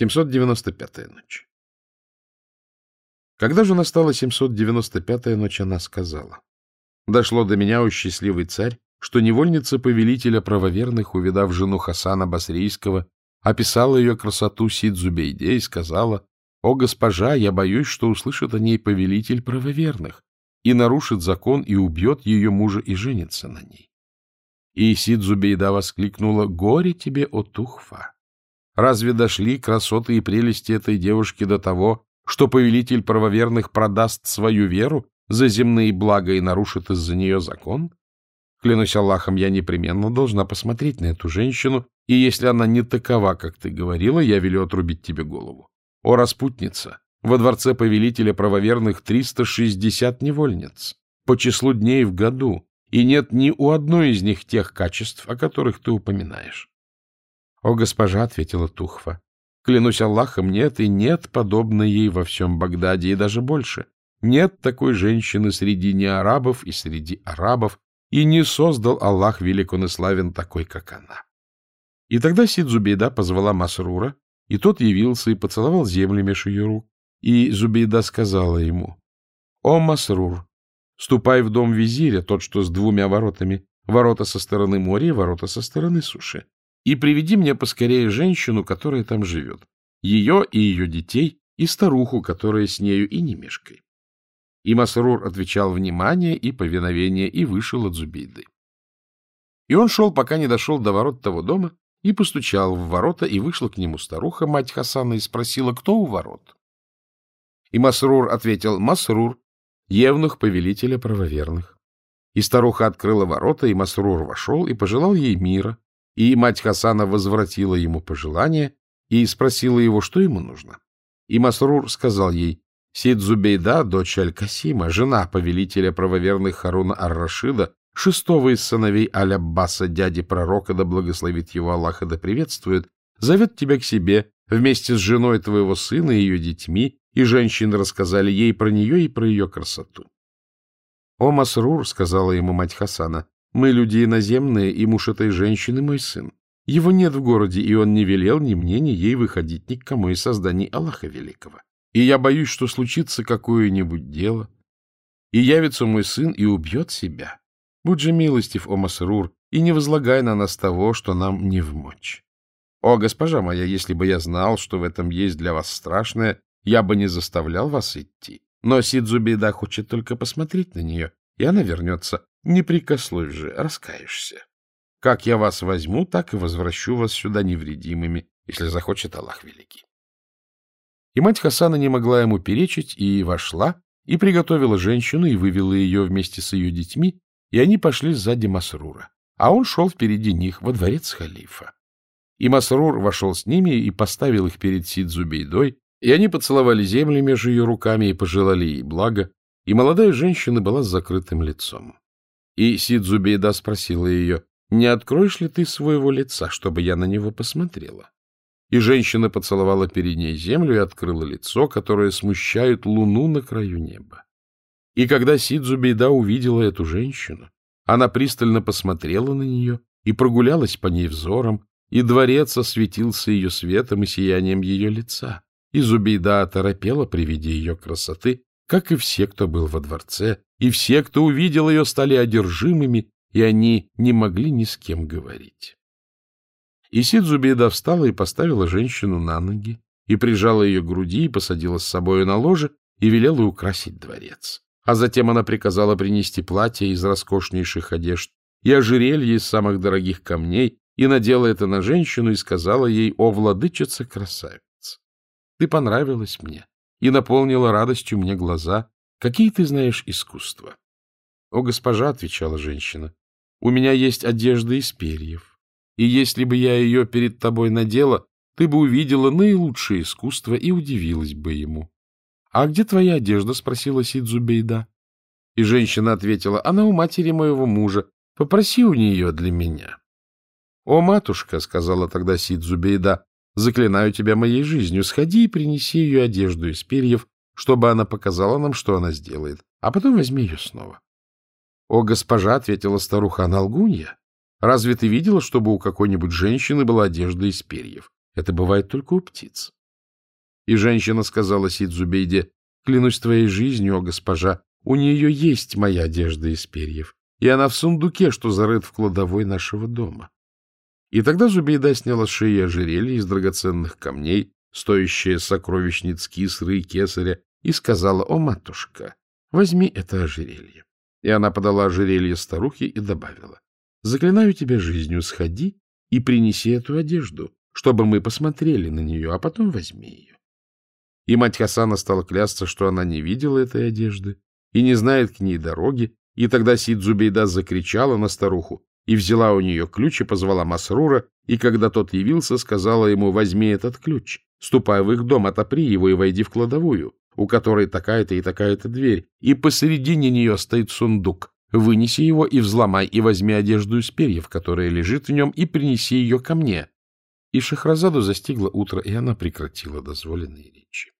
795-я ночь. Когда же настала 795-я ночь, она сказала. Дошло до меня, о счастливый царь, что невольница повелителя правоверных, увидав жену Хасана Басрийского, описала ее красоту Сидзубейде и сказала, «О, госпожа, я боюсь, что услышит о ней повелитель правоверных и нарушит закон и убьет ее мужа и женится на ней». И Сидзубейда воскликнула, «Горе тебе, о Тухфа! Разве дошли красоты и прелести этой девушки до того, что повелитель правоверных продаст свою веру за земные блага и нарушит из-за нее закон? Клянусь Аллахом, я непременно должна посмотреть на эту женщину, и если она не такова, как ты говорила, я велю отрубить тебе голову. О, распутница! Во дворце повелителя правоверных 360 невольниц по числу дней в году, и нет ни у одной из них тех качеств, о которых ты упоминаешь. — О, госпожа, — ответила Тухфа, — клянусь Аллахом, нет и нет подобной ей во всем Багдаде, и даже больше. Нет такой женщины среди неарабов и среди арабов, и не создал Аллах велик он и славен такой, как она. И тогда Сид Зубейда позвала Масрура, и тот явился и поцеловал землю меж ее рук. И Зубейда сказала ему, «О, Масрур, ступай в дом визиря, тот, что с двумя воротами, ворота со стороны моря и ворота со стороны суши и приведи мне поскорее женщину, которая там живет, ее и ее детей, и старуху, которая с нею, и не мешкой. И Масрур отвечал внимание и повиновение и вышел от Зубейды. И он шел, пока не дошел до ворот того дома, и постучал в ворота, и вышла к нему старуха, мать Хасана, и спросила, кто у ворот. И Масрур ответил, Масрур, евнух повелителя правоверных. И старуха открыла ворота, и Масрур вошел и пожелал ей мира, и мать Хасана возвратила ему пожелание и спросила его, что ему нужно. И Масрур сказал ей, Сид Зубейда, дочь Аль-Касима, жена повелителя правоверных Харуна Ар-Рашида, шестого из сыновей Аль-Аббаса, дяди пророка, да благословит его Аллаха, да приветствует, зовет тебя к себе вместе с женой твоего сына и ее детьми, и женщины рассказали ей про нее и про ее красоту. — О, Масрур, — сказала ему мать Хасана, мы люди иноземные, и муж этой женщины мой сын. Его нет в городе, и он не велел ни мне, ни ей выходить ни к кому из созданий Аллаха Великого. И я боюсь, что случится какое-нибудь дело, и явится мой сын и убьет себя. Будь же милостив, о Масрур, и не возлагай на нас того, что нам не вмочь. О, госпожа моя, если бы я знал, что в этом есть для вас страшное, я бы не заставлял вас идти. Но Сидзубейда хочет только посмотреть на нее, и она вернется. Не прикословь же, раскаешься. Как я вас возьму, так и возвращу вас сюда невредимыми, если захочет Аллах Великий. И мать Хасана не могла ему перечить, и вошла, и приготовила женщину, и вывела ее вместе с ее детьми, и они пошли сзади Масрура, а он шел впереди них во дворец халифа. И Масрур вошел с ними и поставил их перед Сидзубейдой, и они поцеловали землю между ее руками и пожелали ей блага, и молодая женщина была с закрытым лицом. И Сидзубейда спросила ее, не откроешь ли ты своего лица, чтобы я на него посмотрела? И женщина поцеловала перед ней землю и открыла лицо, которое смущает луну на краю неба. И когда Сидзубейда увидела эту женщину, она пристально посмотрела на нее и прогулялась по ней взором, и дворец осветился ее светом и сиянием ее лица. И Зубейда оторопела при виде ее красоты, как и все, кто был во дворце, и все, кто увидел ее, стали одержимыми, и они не могли ни с кем говорить. И Сидзубейда встала и поставила женщину на ноги, и прижала ее к груди, и посадила с собою на ложе, и велела украсить дворец. А затем она приказала принести платье из роскошнейших одежд и ожерелье из самых дорогих камней, и надела это на женщину и сказала ей, «О, владычица красавица! Ты понравилась мне, и наполнила радостью мне глаза. Какие ты знаешь искусства? — О, госпожа, — отвечала женщина, — у меня есть одежда из перьев, и если бы я ее перед тобой надела, ты бы увидела наилучшее искусство и удивилась бы ему. — А где твоя одежда? — спросила Сидзубейда. И женщина ответила, — она у матери моего мужа, попроси у нее для меня. — О, матушка, — сказала тогда Сидзубейда, Заклинаю тебя моей жизнью, сходи и принеси ее одежду из перьев, чтобы она показала нам, что она сделает, а потом возьми ее снова. — О, госпожа, — ответила старуха, — она лгунья. Разве ты видела, чтобы у какой-нибудь женщины была одежда из перьев? Это бывает только у птиц. И женщина сказала Сидзубейде, «Клянусь твоей жизнью, о госпожа, у нее есть моя одежда из перьев, и она в сундуке, что зарыт в кладовой нашего дома». И тогда Зубейда сняла с шеи ожерелье из драгоценных камней, стоящее сокровищниц кисры и кесаря, и сказала, «О, матушка, возьми это ожерелье». И она подала ожерелье старухе и добавила, «Заклинаю тебя жизнью, сходи и принеси эту одежду, чтобы мы посмотрели на нее, а потом возьми ее». И мать Хасана стала клясться, что она не видела этой одежды и не знает к ней дороги, и тогда Сид Зубейда закричала на старуху и взяла у нее ключ и позвала Масрура, и когда тот явился, сказала ему, возьми этот ключ, ступай в их дом, отопри его и войди в кладовую, у которой такая-то и такая-то дверь, и посередине нее стоит сундук. Вынеси его и взломай, и возьми одежду из перьев, которая лежит в нем, и принеси ее ко мне. И Шахразаду застигло утро, и она прекратила дозволенные речи.